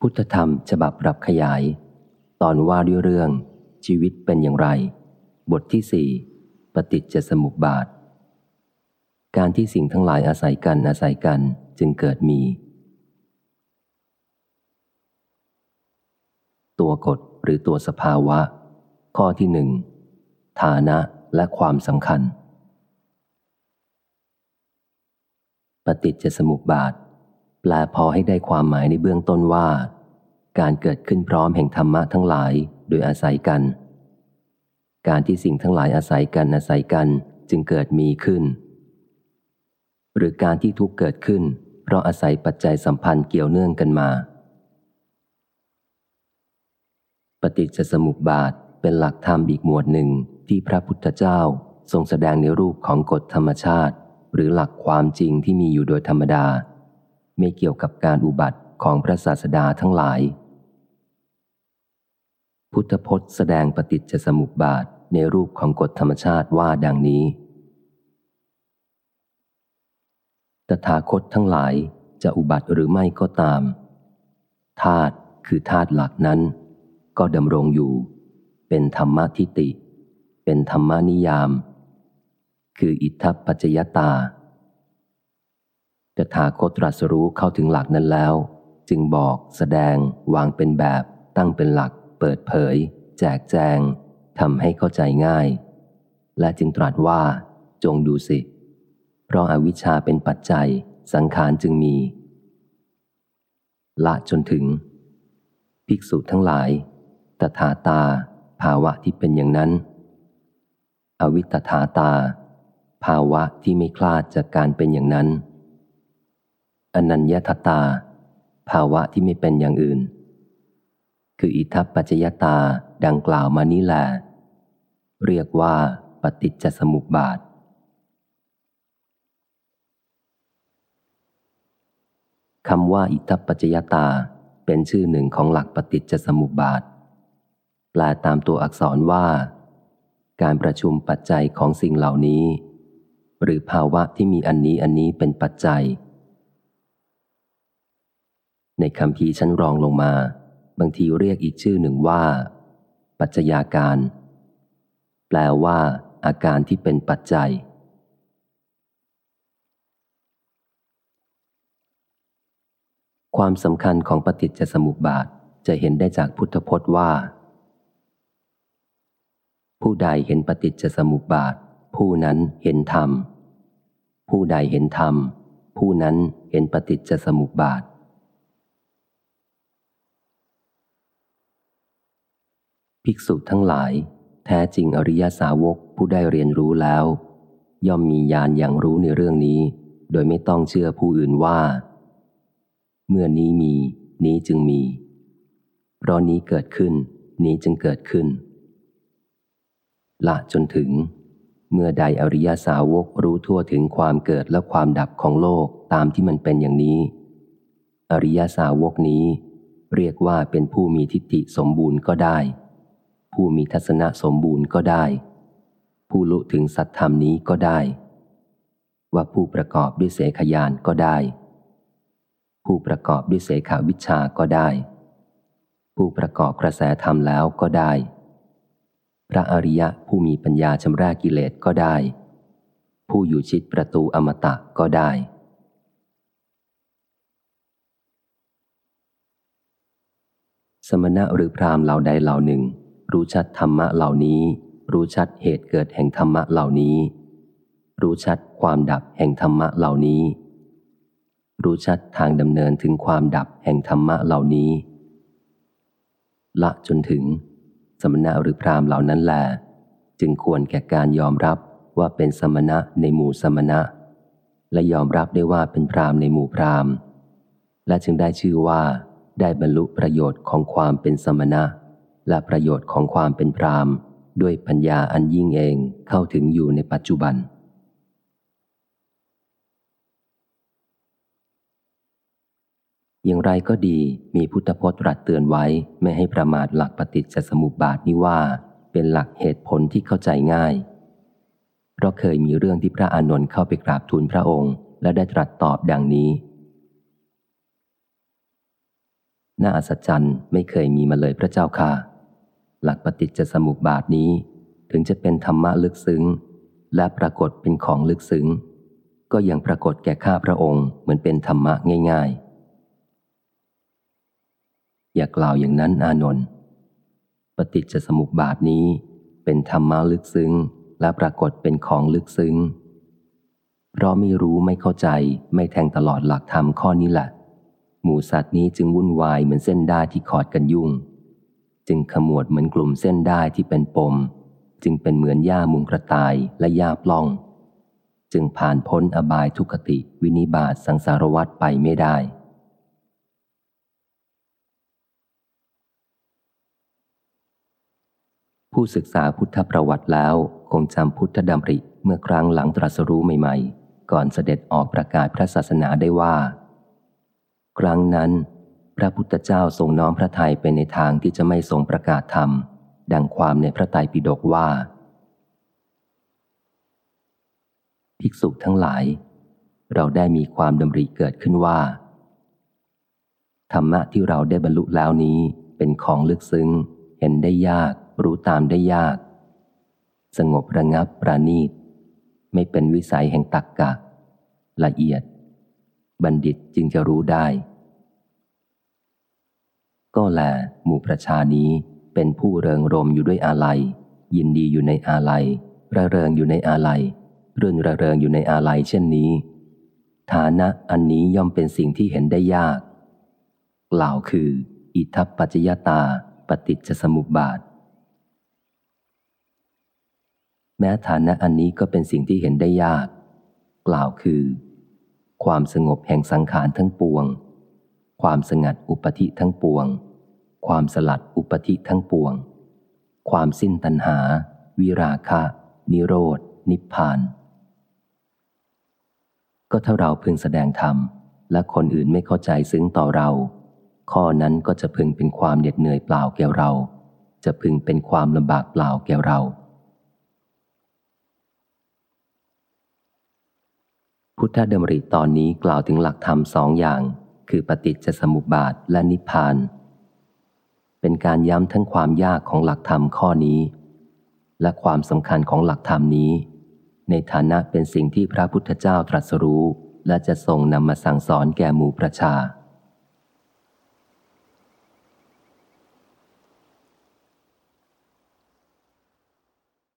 พุทธธรรมฉบับปรับขยาย ตอนว่าด้วยเรื่องชีวิตเป็นอย่างไร บทที่สี่ปฏิจจสมุปบาท การที่สิ่งทั้งหลายอาศัยกันอาศัยกันจึงเกิดมี ตัวกฎหรือตัวสภาวะ ข้อที่หนึ่งฐานะและความสำคัญ ปฏิจจสมุปบาท แปลพอให้ได้ความหมายในเบื้องต้นว่า การเกิดขึ้นพร้อมแห่งธรรมะทั้งหลายโดยอาศัยกัน การที่สิ่งทั้งหลายอาศัยกันอาศัยกันจึงเกิดมีขึ้น หรือการที่ทุกเกิดขึ้น เพราะอาศัยปัจจัยสัมพันธ์เกี่ยวเนื่องกันมา ปฏิจจสมุปบาทเป็นหลักธรรมอีกหมวดหนึ่งที่พระพุทธเจ้าทรงแสดงในรูปของกฎธรรมชาติ หรือหลักความจริงที่มีอยู่โดยธรรมดา ไม่เกี่ยวกับการอุบัติของพระศาสดาทั้งหลาย พุทธพจน์แสดงปฏิจจสมุปบาทในรูปของกฎธรรมชาติว่าดังนี้ ตถาคตทั้งหลายจะอุบัติหรือไม่ก็ตาม ธาตุคือธาตุหลักนั้น ก็ดำรงอยู่ เป็นธรรมทิติ เป็นธรรมนิยาม คืออิทธปัจจยตา ตถาคตตรัสรู้เข้าถึงหลักนั้นแล้ว จึงบอก แสดง วางเป็นแบบ ตั้งเป็นหลัก เปิดเผย แจกแจงทำให้เข้าใจง่าย และจึงตรัสว่า จงดูสิ เพราะอาวิชชาเป็นปัจจัย สังขารจึงมี ละจนถึง ภิกษุทั้งหลาย ตถาตา ภาวะที่เป็นอย่างนั้น อวิตถาตา ภาวะที่ไม่คลาดจากการเป็นอย่างนั้น อนัญญาตตา ภาวะที่ไม่เป็นอย่างอื่น คืออิทัปปัจจยตาดังกล่าวมานี้แหละเรียกว่าปฏิจจสมุปบาท คำว่าอิทัปปัจจยตาเป็นชื่อหนึ่งของหลักปฏิจจสมุปบาท แปลตามตัวอักษรว่า การประชุมปัจจัยของสิ่งเหล่านี้ หรือภาวะที่มีอันนี้อันนี้เป็นปัจจัย ในคำพีชั้นรองลงมา บางทีเรียกอีกชื่อหนึ่งว่า ปัจจัยาการ แปลว่า อาการที่เป็นปัจจัย ความสำคัญของปฏิจจสมุปบาทจะเห็นได้จากพุทธพจน์ว่า ผู้ใดเห็นปฏิจจสมุปบาท ผู้นั้นเห็นธรรม ผู้ใดเห็นธรรม ผู้นั้นเห็นปฏิจจสมุปบาท ภิกษุทั้งหลาย แท้จริงอริยสาวกผู้ได้เรียนรู้แล้ว ย่อมมีญาณอย่างรู้ในเรื่องนี้ โดยไม่ต้องเชื่อผู้อื่นว่า เมื่อนี้มี นี้จึงมี เพราะนี้เกิดขึ้น นี้จึงเกิดขึ้น ละจนถึง เมื่อใดอริยสาวกรู้ทั่วถึงความเกิดและความดับของโลกตามที่มันเป็นอย่างนี้ อริยสาวกนี้ เรียกว่าเป็นผู้มีทิฏฐิสมบูรณ์ก็ได้ ผู้มีทัศนะสมบูรณ์ก็ได้ ผู้ลุถึงสัตธรรมนี้ก็ได้ ว่าผู้ประกอบด้วยเสขยานก็ได้ ผู้ประกอบด้วยเสขาวิชาก็ได้ ผู้ประกอบกระแสธรรมแล้วก็ได้ พระอริยะผู้มีปัญญาชำระกิเลสก็ได้ ผู้อยู่ชิดประตูอมตะก็ได้สมณะหรือพรามเหล่าใดเหล่าหนึ่ง รู้ชัดธรรมะเหล่านี้ รู้ชัดเหตุเกิดแห่งธรรมะเหล่านี้ รู้ชัดความดับแห่งธรรมะเหล่านี้ รู้ชัดทางดำเนินถึงความดับแห่งธรรมะเหล่านี้ ละจนถึง สมณะหรือพรามเหล่านั้นแหลจึงควรแก่การยอมรับว่าเป็นสมณะในหมู่สมณะ และยอมรับได้ว่าเป็นพรามในหมู่พรามและจึงได้ชื่อว่าได้บรรลุประโยชน์ของความเป็นสมณะ และประโยชน์ของความเป็นพรามด้วยปัญญาอันยิ่งเองเข้าถึงอยู่ในปัจจุบัน อย่างไรก็ดีมีพุทธพจน์ตรัสเตือนไว้ไม่ให้ประมาทหลักปฏิจจสมุปบาทนี้ว่า เป็นหลักเหตุผลที่เข้าใจง่าย เพราะเคยมีเรื่องที่พระอานนท์เข้าไปกราบทูลพระองค์ และได้ตรัสตอบดังนี้น่าอัศจรรย์ไม่เคยมีมาเลยพระเจ้าค่ะ หลักปฏิจจสมุปบาทนี้ ถึงจะเป็นธรรมะลึกซึ้ง และปรากฏเป็นของลึกซึ้ง ก็ยังปรากฏแก่ข้าพระองค์เหมือนเป็นธรรมะง่าย ๆ อย่ากล่าวอย่างนั้นอานนท์ปฏิจจสมุปบาทนี้ เป็นธรรมะลึกซึ้ง และปรากฏเป็นของลึกซึ้ง เพราะไม่รู้ไม่เข้าใจไม่แทงตลอดหลักธรรมข้อนี้แหละหมูสัตว์นี้จึงวุ่นวายเหมือนเส้นได้ที่ขอดกันยุ่ง จึงขมวดเหมือนกลุ่มเส้นได้ที่เป็นปม จึงเป็นเหมือนหญ้ามุงกระต่ายและหญ้าปล้อง จึงผ่านพ้นอบายทุกขติวินิบาตสังสารวัฏไปไม่ได้ ผู้ศึกษาพุทธประวัติแล้วคงจำพุทธดำริเมื่อครั้งหลังตรัสรู้ใหม่ๆ ก่อนเสด็จออกประกาศพระศาสนาได้ว่า ครั้งนั้น ระพุทธเจ้าทรงน้อมพระทัยไปในทางที่จะไม่ทรงประกาศธรรม ดังความในพระไตรปิฎกว่า ภิกษุทั้งหลาย เราได้มีความดำริเกิดขึ้นว่า ธรรมะที่เราได้บรรลุแล้วนี้เป็นของลึกซึ้ง เห็นได้ยาก รู้ตามได้ยาก สงบระงับปราณีต ไม่เป็นวิสัยแห่งตักกะ ละเอียด บัณฑิตจึงจะรู้ได้ ก็แลหมู่ประชานี้เป็นผู้เริงรมอยู่ด้วยอาลัย ยินดีอยู่ในอาลัยระเริงอยู่ในอาลัยรื่นระเริงอยู่ในอาลัยเช่นนี้ ฐานะอันนี้ย่อมเป็นสิ่งที่เห็นได้ยาก กล่าวคือ อิทัปปัจจยตาปฏิจจสมุปบาท แม้ฐานะอันนี้ก็เป็นสิ่งที่เห็นได้ยาก กล่าวคือ ความสงบแห่งสังขารทั้งปวง ความสงัดอุปธิทั้งปวง ความสลัดอุปธิทั้งปวง ความสิ้นตัณหา วิราคะ นิโรดนิพพาน ก็ถ้าเราพึงแสดงธรรม และคนอื่นไม่เข้าใจซึ้งต่อเรา ข้อนั้นก็จะพึงเป็นความเหน็ดเหนื่อยเปล่าแก่เรา จะพึงเป็นความลำบากเปล่าแก่เรา พุทธดำริตอนนี้กล่าวถึงหลักธรรมสองอย่าง คือปฏิจจสมุปบาทและนิพพาน เป็นการย้ำทั้งความยากของหลักธรรมข้อนี้ และความสำคัญของหลักธรรมนี้ ในฐานะเป็นสิ่งที่พระพุทธเจ้าตรัสรู้ และจะทรงนำมาสั่งสอนแก่หมู่ประชา